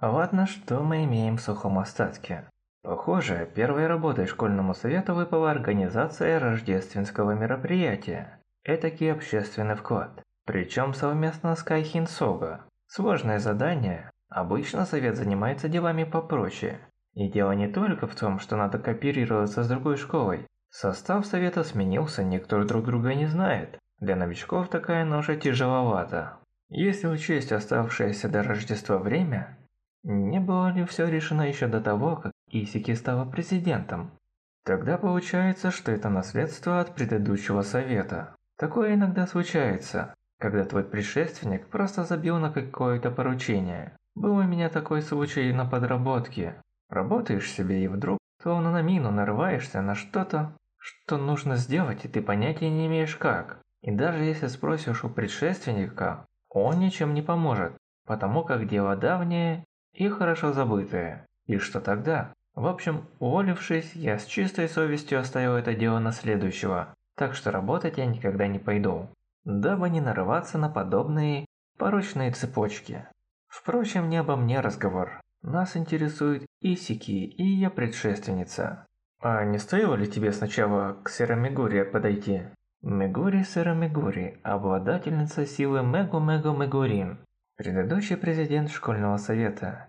Ладно, что мы имеем в сухом остатке. Похоже, первой работой школьному совету выпала организация рождественского мероприятия. Этакий общественный вклад. Причем совместно с Кайхин Сога. Сложное задание. Обычно совет занимается делами попроще. И дело не только в том, что надо кооперироваться с другой школой. Состав совета сменился, никто друг друга не знает. Для новичков такая ноша тяжеловата. Если учесть оставшееся до Рождества время, не было ли все решено еще до того, как Исики стала президентом? Тогда получается, что это наследство от предыдущего совета. Такое иногда случается когда твой предшественник просто забил на какое-то поручение. Был у меня такой случай на подработке. Работаешь себе и вдруг, словно на мину, нарываешься на что-то, что нужно сделать, и ты понятия не имеешь как. И даже если спросишь у предшественника, он ничем не поможет, потому как дело давнее и хорошо забытое. И что тогда? В общем, уволившись, я с чистой совестью оставил это дело на следующего, так что работать я никогда не пойду дабы не нарываться на подобные порочные цепочки. Впрочем, не обо мне разговор. Нас интересует Исики и ее предшественница. А не стоило ли тебе сначала к Серамигури подойти? Мегури Серамигури, обладательница силы Мегу-Мегу-Мегурин, предыдущий президент школьного совета.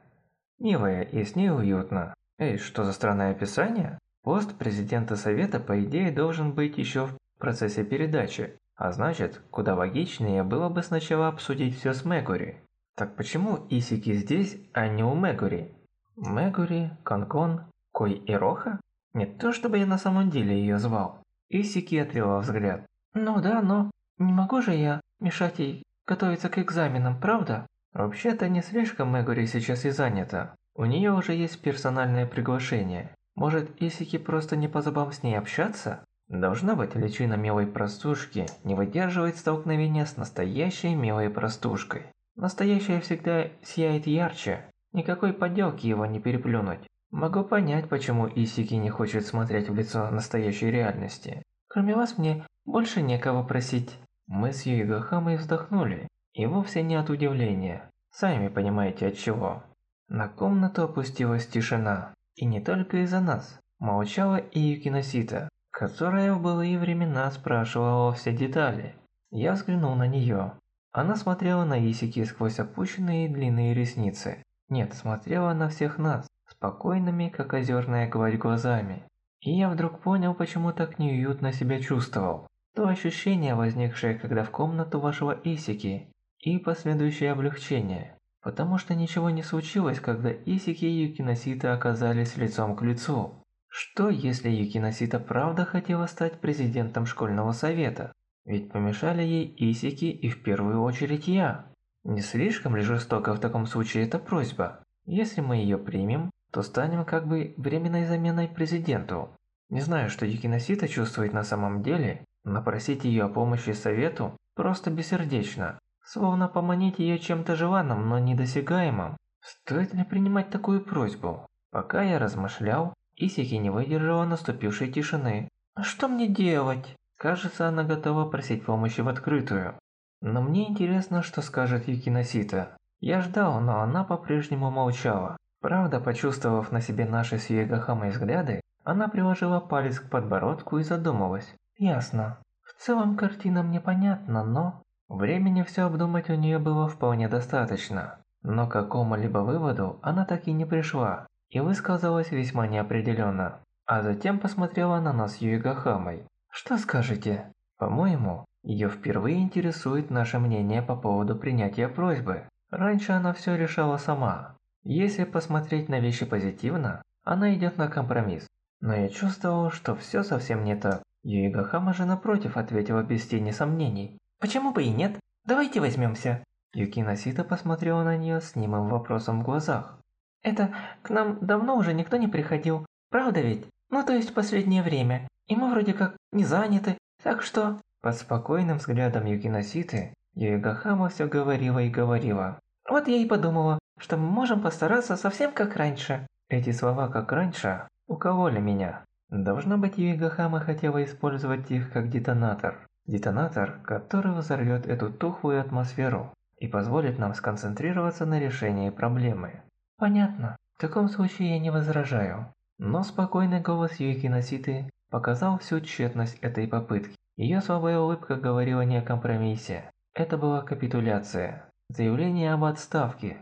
Милая и с ней уютно. Эй, что за странное описание? Пост президента совета, по идее, должен быть еще в процессе передачи. А значит, куда логичнее было бы сначала обсудить все с Мегури. Так почему Исики здесь, а не у Мегури? Мегури, Конкон, Кой и Роха? Не то чтобы я на самом деле ее звал. Исики отвела взгляд. Ну да, но не могу же я мешать ей готовиться к экзаменам, правда? Вообще-то не слишком Мегури сейчас и занята. У нее уже есть персональное приглашение. Может, Исики просто не по зубам с ней общаться? Должна быть, личина милой простушки не выдерживает столкновения с настоящей милой простушкой. Настоящая всегда сияет ярче, никакой подделки его не переплюнуть. Могу понять, почему Исики не хочет смотреть в лицо настоящей реальности. Кроме вас мне больше некого просить. Мы с Юигахамой вздохнули, и вовсе не от удивления. Сами понимаете от чего. На комнату опустилась тишина. И не только из-за нас. Молчала и Юкиносита, которая в былые времена спрашивала все детали. Я взглянул на нее. Она смотрела на Исики сквозь опущенные длинные ресницы. Нет, смотрела на всех нас, спокойными, как озерная гладь глазами. И я вдруг понял, почему так неуютно себя чувствовал. То ощущение, возникшее, когда в комнату вошла Исики, и последующее облегчение. Потому что ничего не случилось, когда Исики и Юкиносита оказались лицом к лицу. Что, если Юкиносита правда хотела стать президентом школьного совета? Ведь помешали ей Исики и в первую очередь я. Не слишком ли жестоко в таком случае эта просьба? Если мы ее примем, то станем как бы временной заменой президенту. Не знаю, что Юкиносита чувствует на самом деле, но просить ее о помощи совету просто бессердечно. Словно поманить ее чем-то желанным, но недосягаемым. Стоит ли принимать такую просьбу? Пока я размышлял, Исики не выдержала наступившей тишины. «А что мне делать?» Кажется, она готова просить помощи в открытую. Но мне интересно, что скажет Юкиносита. Я ждал, но она по-прежнему молчала. Правда, почувствовав на себе наши с Юэгахамой взгляды, она приложила палец к подбородку и задумалась. «Ясно. В целом картина мне понятна, но...» Времени все обдумать у нее было вполне достаточно. Но к какому-либо выводу она так и не пришла и высказалась весьма неопределенно, а затем посмотрела на нас Юигахамой. «Что скажете?» «По-моему, ее впервые интересует наше мнение по поводу принятия просьбы. Раньше она все решала сама. Если посмотреть на вещи позитивно, она идет на компромисс. Но я чувствовал, что все совсем не так. Юигахама же напротив ответила без тени сомнений. «Почему бы и нет? Давайте возьмемся!» Юкина Сита посмотрела на нее с немым вопросом в глазах. Это к нам давно уже никто не приходил, правда ведь? Ну то есть в последнее время. И мы вроде как не заняты, так что...» Под спокойным взглядом Юкиноситы, Юигахама все говорила и говорила. «Вот я и подумала, что мы можем постараться совсем как раньше». Эти слова «как раньше» укололи меня. Должно быть, Юигахама хотела использовать их как детонатор. Детонатор, который взорвет эту тухлую атмосферу и позволит нам сконцентрироваться на решении проблемы. Понятно. В таком случае я не возражаю. Но спокойный голос Юки показал всю тщетность этой попытки. Ее слабая улыбка говорила не о компромиссе. Это была капитуляция. Заявление об отставке.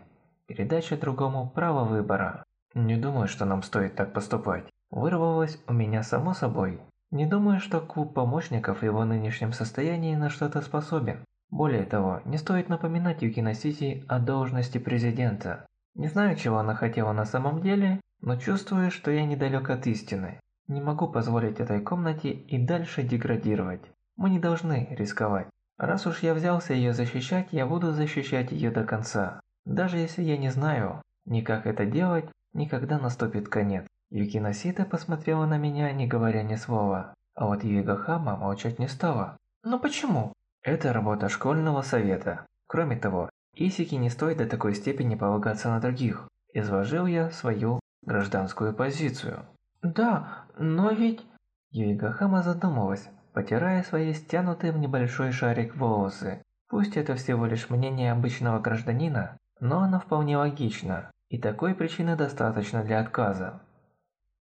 Передача другому права выбора. Не думаю, что нам стоит так поступать. Вырвалось у меня само собой. Не думаю, что клуб помощников в его нынешнем состоянии на что-то способен. Более того, не стоит напоминать Юкино Сити о должности президента. Не знаю, чего она хотела на самом деле, но чувствую, что я недалек от истины. Не могу позволить этой комнате и дальше деградировать. Мы не должны рисковать. Раз уж я взялся ее защищать, я буду защищать ее до конца. Даже если я не знаю, ни как это делать, никогда наступит конец. Юкино Сита посмотрела на меня, не говоря ни слова. А вот Юига Хама молчать не стала. Но почему? Это работа школьного совета. Кроме того, Исики не стоит до такой степени полагаться на других. Изложил я свою гражданскую позицию. Да, но ведь... Юига Хама задумалась, потирая свои стянутые в небольшой шарик волосы. Пусть это всего лишь мнение обычного гражданина, но оно вполне логично, и такой причины достаточно для отказа.